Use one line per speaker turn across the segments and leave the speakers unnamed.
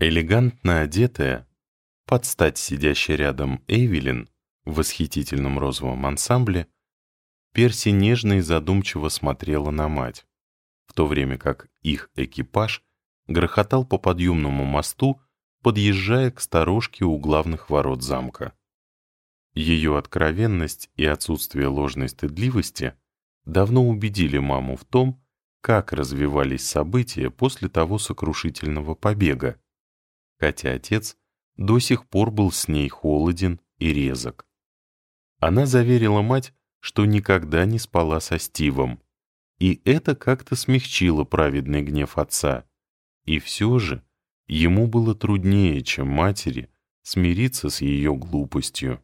Элегантно одетая, под стать сидящей рядом Эйвелин в восхитительном розовом ансамбле, Перси нежно и задумчиво смотрела на мать, в то время как их экипаж грохотал по подъемному мосту, подъезжая к сторожке у главных ворот замка. Ее откровенность и отсутствие ложной стыдливости давно убедили маму в том, как развивались события после того сокрушительного побега, хотя отец до сих пор был с ней холоден и резок. Она заверила мать, что никогда не спала со Стивом, и это как-то смягчило праведный гнев отца. И все же ему было труднее, чем матери, смириться с ее глупостью.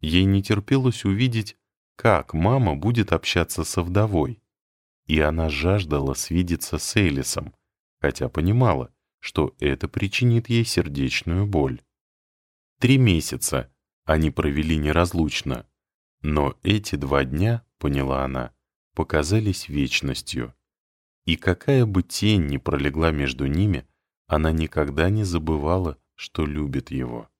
Ей не терпелось увидеть, как мама будет общаться со вдовой, и она жаждала свидеться с Элисом, хотя понимала, что это причинит ей сердечную боль. Три месяца они провели неразлучно, но эти два дня, поняла она, показались вечностью. И какая бы тень ни пролегла между ними, она никогда не забывала, что любит его.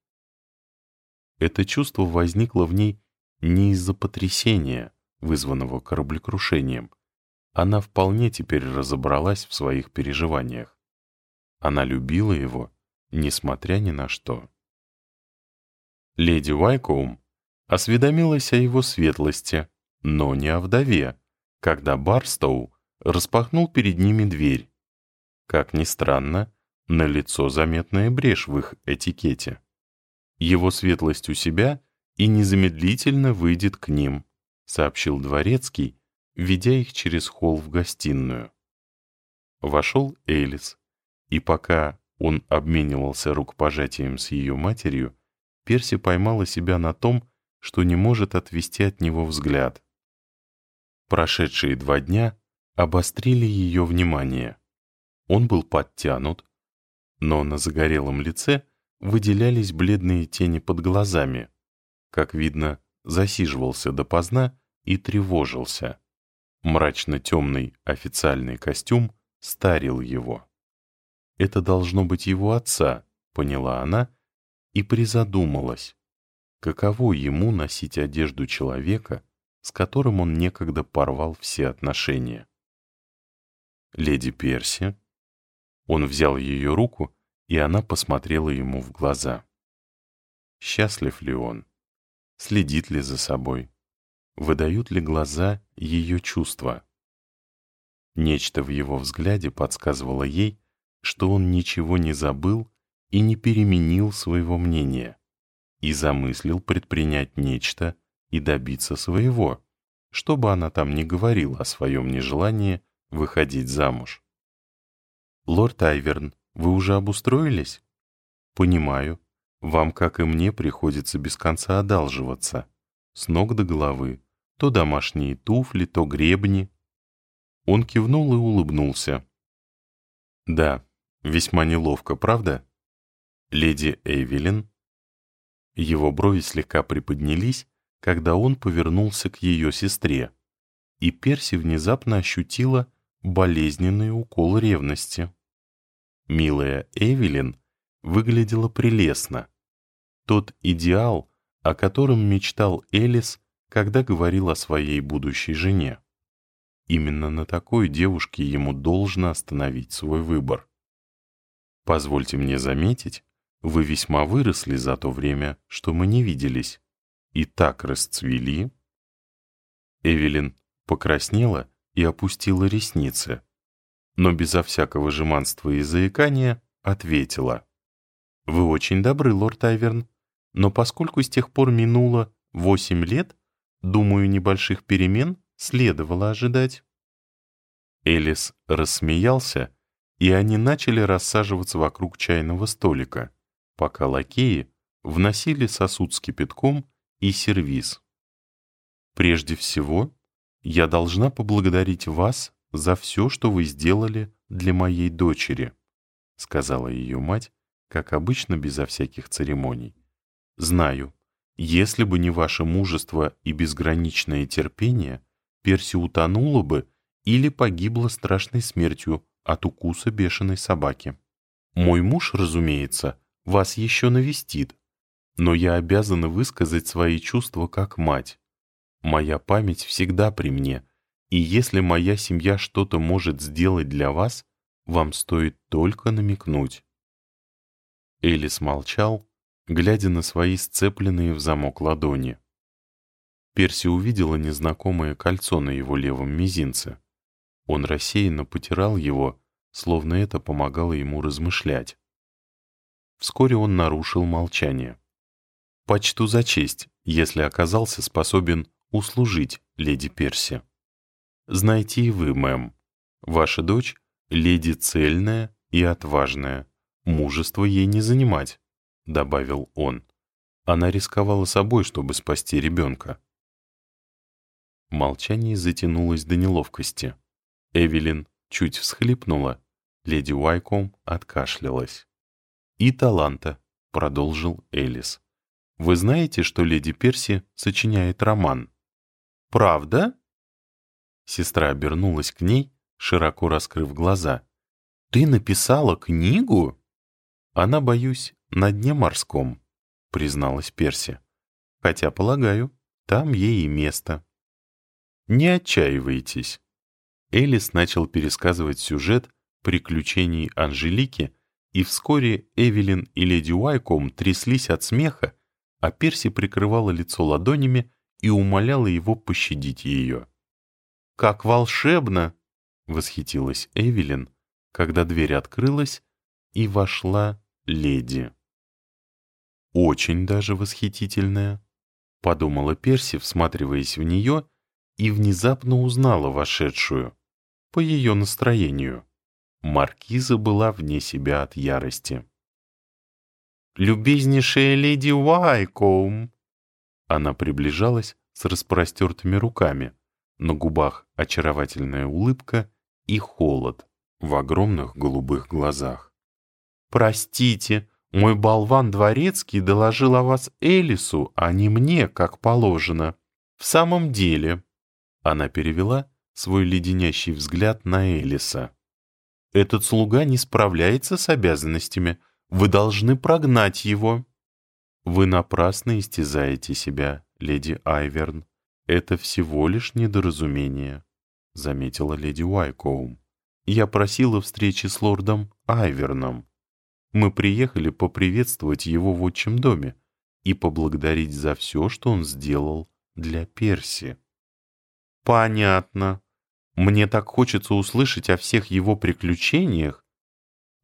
Это чувство возникло в ней не из-за потрясения, вызванного кораблекрушением. Она вполне теперь разобралась в своих переживаниях. Она любила его, несмотря ни на что. Леди Уайкоум осведомилась о его светлости, но не о вдове, когда Барстоу распахнул перед ними дверь. Как ни странно, на лицо заметная брешь в их этикете. Его светлость у себя и незамедлительно выйдет к ним, сообщил дворецкий, ведя их через холл в гостиную. Вошел Элис, и пока он обменивался рукопожатием с ее матерью, Перси поймала себя на том, что не может отвести от него взгляд. Прошедшие два дня обострили ее внимание. Он был подтянут, но на загорелом лице выделялись бледные тени под глазами. Как видно, засиживался допоздна и тревожился. Мрачно-темный официальный костюм старил его. Это должно быть его отца, поняла она и призадумалась. Каково ему носить одежду человека, с которым он некогда порвал все отношения? Леди Перси. Он взял ее руку, и она посмотрела ему в глаза. Счастлив ли он? Следит ли за собой? Выдают ли глаза ее чувства? Нечто в его взгляде подсказывало ей, что он ничего не забыл и не переменил своего мнения, и замыслил предпринять нечто и добиться своего, чтобы она там не говорила о своем нежелании выходить замуж. «Лорд Айверн, вы уже обустроились?» «Понимаю. Вам, как и мне, приходится без конца одалживаться. С ног до головы. То домашние туфли, то гребни». Он кивнул и улыбнулся. «Да, Весьма неловко, правда? Леди Эйвелин? Его брови слегка приподнялись, когда он повернулся к ее сестре, и Перси внезапно ощутила болезненный укол ревности. Милая Эвелин выглядела прелестно. Тот идеал, о котором мечтал Элис, когда говорил о своей будущей жене. Именно на такой девушке ему должно остановить свой выбор. Позвольте мне заметить, вы весьма выросли за то время, что мы не виделись, и так расцвели. Эвелин покраснела и опустила ресницы, но безо всякого жеманства и заикания ответила. «Вы очень добры, лорд Айверн, но поскольку с тех пор минуло восемь лет, думаю, небольших перемен следовало ожидать». Элис рассмеялся и они начали рассаживаться вокруг чайного столика, пока лакеи вносили сосуд с кипятком и сервиз. «Прежде всего, я должна поблагодарить вас за все, что вы сделали для моей дочери», сказала ее мать, как обычно, безо всяких церемоний. «Знаю, если бы не ваше мужество и безграничное терпение, Перси утонула бы или погибла страшной смертью от укуса бешеной собаки. Мой муж, разумеется, вас еще навестит, но я обязана высказать свои чувства как мать. Моя память всегда при мне, и если моя семья что-то может сделать для вас, вам стоит только намекнуть». Элис молчал, глядя на свои сцепленные в замок ладони. Перси увидела незнакомое кольцо на его левом мизинце. Он рассеянно потирал его, словно это помогало ему размышлять. Вскоре он нарушил молчание. «Почту за честь, если оказался способен услужить леди Перси. Знаете и вы, мэм, ваша дочь — леди цельная и отважная, мужество ей не занимать», — добавил он. Она рисковала собой, чтобы спасти ребенка. Молчание затянулось до неловкости. Эвелин чуть всхлипнула, леди Уайком откашлялась. «И таланта», — продолжил Элис. «Вы знаете, что леди Перси сочиняет роман?» «Правда?» Сестра обернулась к ней, широко раскрыв глаза. «Ты написала книгу?» «Она, боюсь, на дне морском», — призналась Перси. «Хотя, полагаю, там ей и место». Не отчаивайтесь. Элис начал пересказывать сюжет приключений Анжелики, и вскоре Эвелин и леди Уайком тряслись от смеха, а Перси прикрывала лицо ладонями и умоляла его пощадить ее. «Как волшебно!» — восхитилась Эвелин, когда дверь открылась, и вошла леди. «Очень даже восхитительная», — подумала Перси, всматриваясь в нее и внезапно узнала вошедшую. По ее настроению. Маркиза была вне себя от ярости. «Любезнейшая леди Уайкоум!» Она приближалась с распростертыми руками, на губах очаровательная улыбка и холод в огромных голубых глазах. «Простите, мой болван дворецкий доложил о вас Элису, а не мне, как положено. В самом деле, она перевела свой леденящий взгляд на Элиса. «Этот слуга не справляется с обязанностями. Вы должны прогнать его». «Вы напрасно истязаете себя, леди Айверн. Это всего лишь недоразумение», — заметила леди Уайкоум. «Я просила встречи с лордом Айверном. Мы приехали поприветствовать его в отчим доме и поблагодарить за все, что он сделал для Перси». «Понятно. Мне так хочется услышать о всех его приключениях.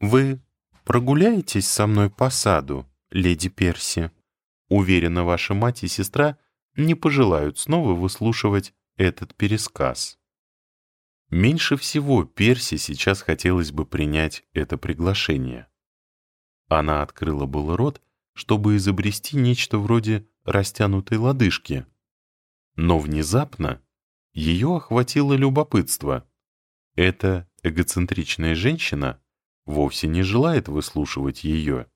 Вы прогуляетесь со мной по саду, леди Перси? Уверена, ваша мать и сестра не пожелают снова выслушивать этот пересказ». Меньше всего Перси сейчас хотелось бы принять это приглашение. Она открыла был рот, чтобы изобрести нечто вроде растянутой лодыжки. Но внезапно ее охватило любопытство. Эта эгоцентричная женщина вовсе не желает выслушивать ее.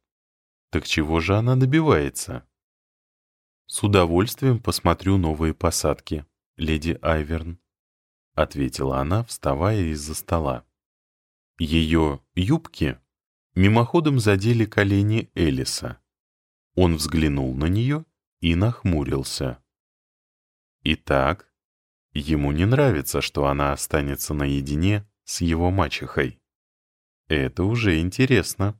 Так чего же она добивается? «С удовольствием посмотрю новые посадки, леди Айверн», — ответила она, вставая из-за стола. Ее юбки мимоходом задели колени Элиса. Он взглянул на нее и нахмурился. «Итак, Ему не нравится, что она останется наедине с его мачехой. Это уже интересно.